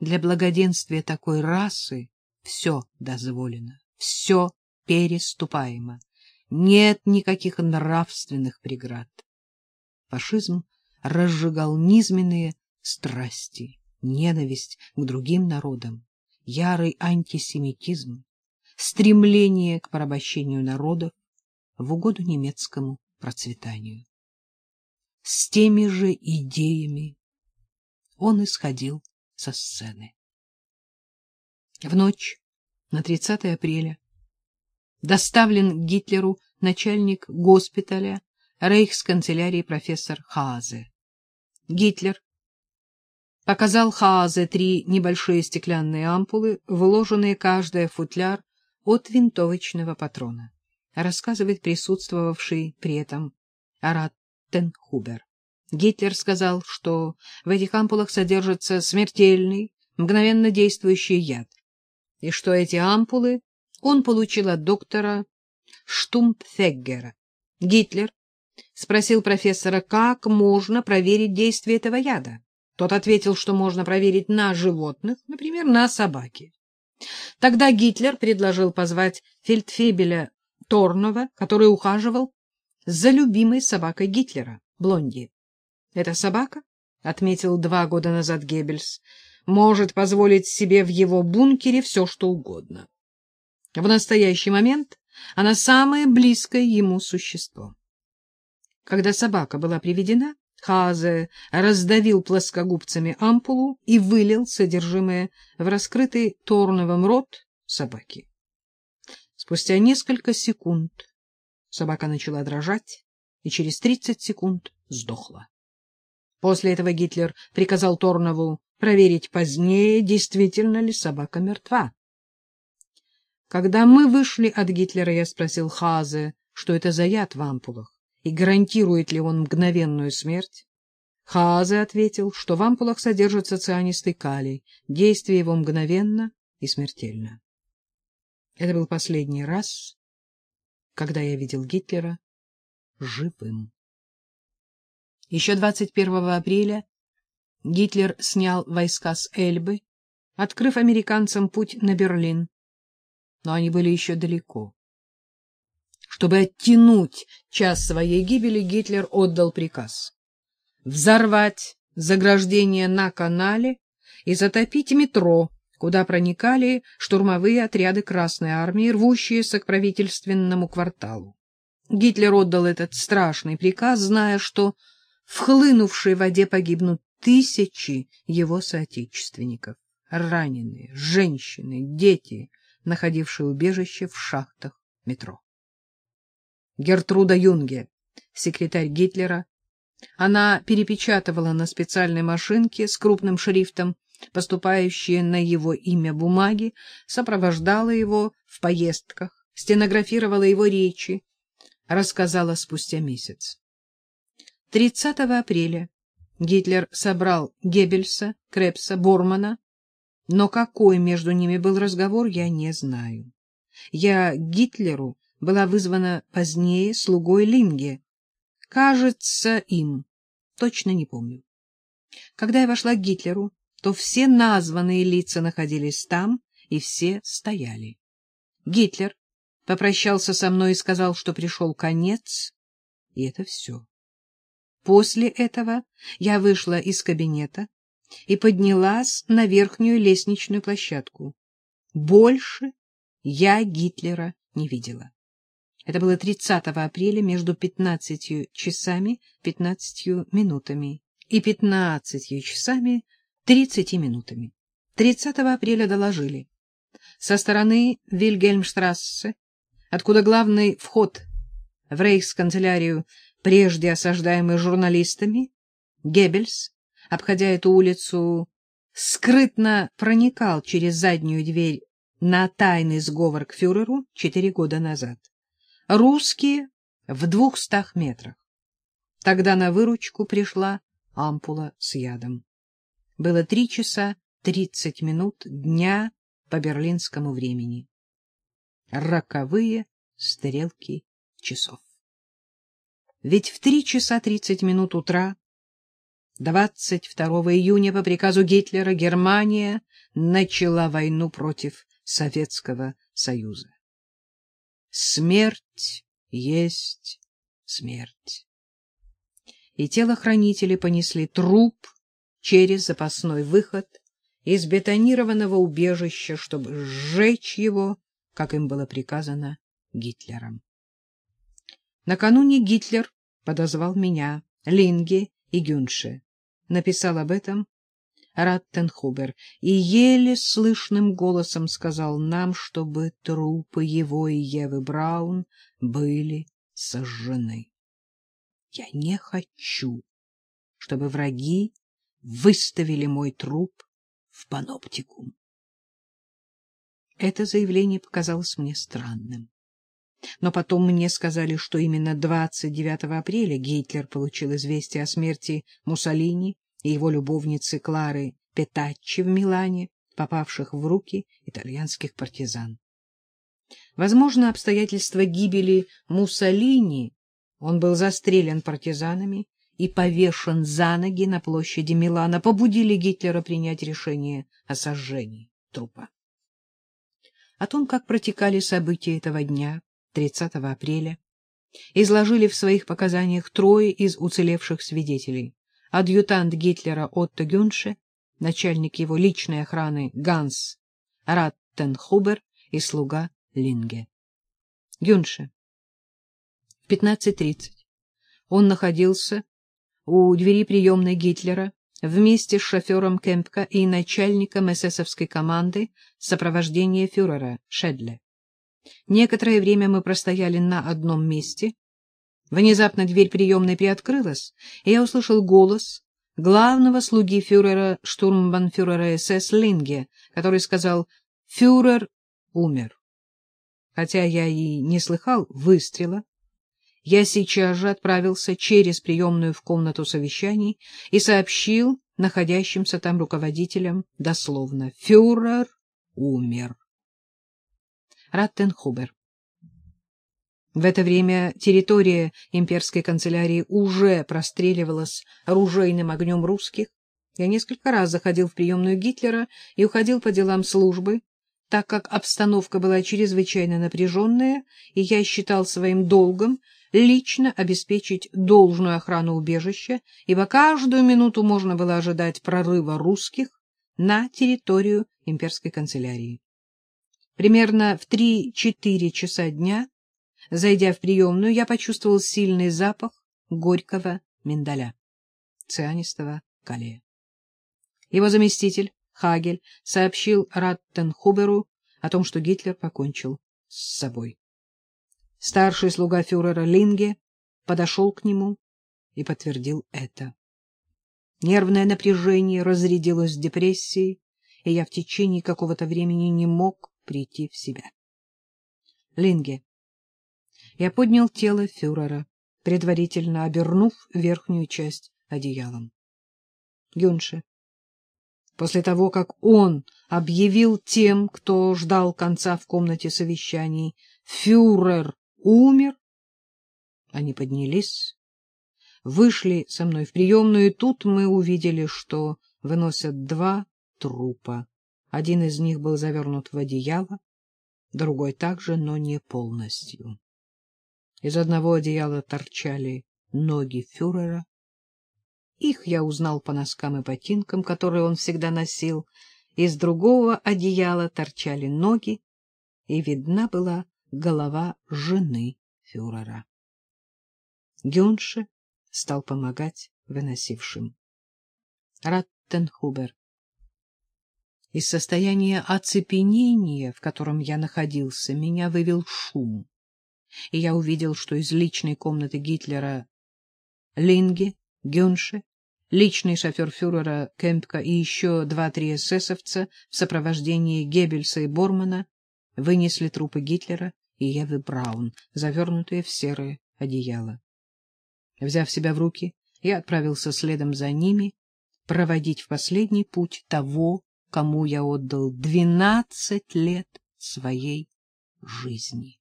Для благоденствия такой расы все дозволено, все переступаемо. Нет никаких нравственных преград. Фашизм разжигал низменные страсти, ненависть к другим народам, ярый антисемитизм, стремление к порабощению народов в угоду немецкому процветанию. С теми же идеями он исходил со сцены. В ночь на 30 апреля доставлен Гитлеру начальник госпиталя рейхсканцелярии профессор Хаазе. Гитлер показал Хаазе три небольшие стеклянные ампулы, вложенные каждая в футляр от винтовочного патрона, рассказывает присутствовавший при этом Араттенхубер. Гитлер сказал, что в этих ампулах содержится смертельный, мгновенно действующий яд, и что эти ампулы он получил от доктора Штумпфеггера. Гитлер спросил профессора, как можно проверить действие этого яда. Тот ответил, что можно проверить на животных, например, на собаке. Тогда Гитлер предложил позвать фельдфебеля Торнова, который ухаживал за любимой собакой Гитлера, Блонди. Эта собака, — отметил два года назад Геббельс, — может позволить себе в его бункере все, что угодно. В настоящий момент она самое близкое ему существо. Когда собака была приведена, Хазе раздавил плоскогубцами ампулу и вылил содержимое в раскрытый торновым рот собаки. Спустя несколько секунд собака начала дрожать и через 30 секунд сдохла. После этого Гитлер приказал Торнову проверить позднее, действительно ли собака мертва. Когда мы вышли от Гитлера, я спросил Хазе, что это за яд в ампулах и гарантирует ли он мгновенную смерть. Хаазе ответил, что в ампулах содержится цианистый калий, действие его мгновенно и смертельно. Это был последний раз, когда я видел Гитлера живым. Еще 21 апреля Гитлер снял войска с Эльбы, открыв американцам путь на Берлин, но они были еще далеко. Чтобы оттянуть час своей гибели, Гитлер отдал приказ взорвать заграждение на канале и затопить метро, куда проникали штурмовые отряды Красной Армии, рвущиеся к правительственному кварталу. Гитлер отдал этот страшный приказ, зная, что в хлынувшей воде погибнут тысячи его соотечественников, раненые, женщины, дети, находившие убежище в шахтах метро. Гертруда Юнге, секретарь Гитлера. Она перепечатывала на специальной машинке с крупным шрифтом поступающие на его имя бумаги, сопровождала его в поездках, стенографировала его речи, рассказала спустя месяц. 30 апреля Гитлер собрал Геббельса, Крепса, Бормана, но какой между ними был разговор, я не знаю. Я Гитлеру была вызвана позднее слугой Линге. Кажется, им. Точно не помню. Когда я вошла к Гитлеру, то все названные лица находились там, и все стояли. Гитлер попрощался со мной и сказал, что пришел конец, и это все. После этого я вышла из кабинета и поднялась на верхнюю лестничную площадку. Больше я Гитлера не видела. Это было 30 апреля между 15 часами 15 минутами и 15 часами 30 минутами. 30 апреля доложили. Со стороны Вильгельмштрассе, откуда главный вход в рейхсканцелярию, прежде осаждаемый журналистами, Геббельс, обходя эту улицу, скрытно проникал через заднюю дверь на тайный сговор к фюреру четыре года назад русские в двухстах метрах. Тогда на выручку пришла ампула с ядом. Было три часа тридцать минут дня по берлинскому времени. Роковые стрелки часов. Ведь в три часа тридцать минут утра 22 июня по приказу Гитлера Германия начала войну против Советского Союза. Смерть есть смерть. И телохранители понесли труп через запасной выход из бетонированного убежища, чтобы сжечь его, как им было приказано Гитлером. Накануне Гитлер подозвал меня, Линге и Гюнше написал об этом Раттенхубер и еле слышным голосом сказал нам, чтобы трупы его и Евы Браун были сожжены. Я не хочу, чтобы враги выставили мой труп в паноптикум. Это заявление показалось мне странным. Но потом мне сказали, что именно 29 апреля Гитлер получил известие о смерти Муссолини и его любовницы Клары Петаччи в Милане, попавших в руки итальянских партизан. Возможно, обстоятельства гибели Муссолини, он был застрелен партизанами и повешен за ноги на площади Милана, побудили Гитлера принять решение о сожжении трупа. О том, как протекали события этого дня, 30 апреля, изложили в своих показаниях трое из уцелевших свидетелей. Адъютант Гитлера Отто Гюнше, начальник его личной охраны Ганс Раттенхубер и слуга Линге. Гюнше. В 15.30 он находился у двери приемной Гитлера вместе с шофером Кемпка и начальником эсэсовской команды сопровождения фюрера Шедле. Некоторое время мы простояли на одном месте. Внезапно дверь приемной приоткрылась, и я услышал голос главного слуги фюрера, штурмбанфюрера СС Линге, который сказал «Фюрер умер». Хотя я и не слыхал выстрела, я сейчас же отправился через приемную в комнату совещаний и сообщил находящимся там руководителям дословно «Фюрер умер». Раттенхубер. В это время территория имперской канцелярии уже простреливалась оружейным огнем русских. Я несколько раз заходил в приемную Гитлера и уходил по делам службы, так как обстановка была чрезвычайно напряженная, и я считал своим долгом лично обеспечить должную охрану убежища, ибо каждую минуту можно было ожидать прорыва русских на территорию имперской канцелярии. Примерно в три-четыре часа дня, зайдя в приемную, я почувствовал сильный запах горького миндаля, цианистого калия. Его заместитель, Хагель, сообщил Раттенхуберу о том, что Гитлер покончил с собой. Старший слуга фюрера Линге подошел к нему и подтвердил это. Нервное напряжение разрядилось в депрессии, и я в течение какого-то времени не мог прийти в себя. Линге. Я поднял тело фюрера, предварительно обернув верхнюю часть одеялом. Гюнше. После того, как он объявил тем, кто ждал конца в комнате совещаний, «Фюрер умер», они поднялись, вышли со мной в приемную, и тут мы увидели, что выносят два трупа. Один из них был завернут в одеяло, другой также, но не полностью. Из одного одеяла торчали ноги фюрера. Их я узнал по носкам и ботинкам, которые он всегда носил. Из другого одеяла торчали ноги, и видна была голова жены фюрера. Гюнше стал помогать выносившим. Раттенхубер из состояния оцепенения, в котором я находился, меня вывел шум, и я увидел, что из личной комнаты Гитлера Линге, Гюнше, личный шофер фюрера Кемпка и еще два-три эсэсовца в сопровождении Геббельса и Бормана вынесли трупы Гитлера и Евы Браун, завернутые в серое одеяло. Взяв себя в руки, я отправился следом за ними проводить в последний путь того, кому я отдал двенадцать лет своей жизни.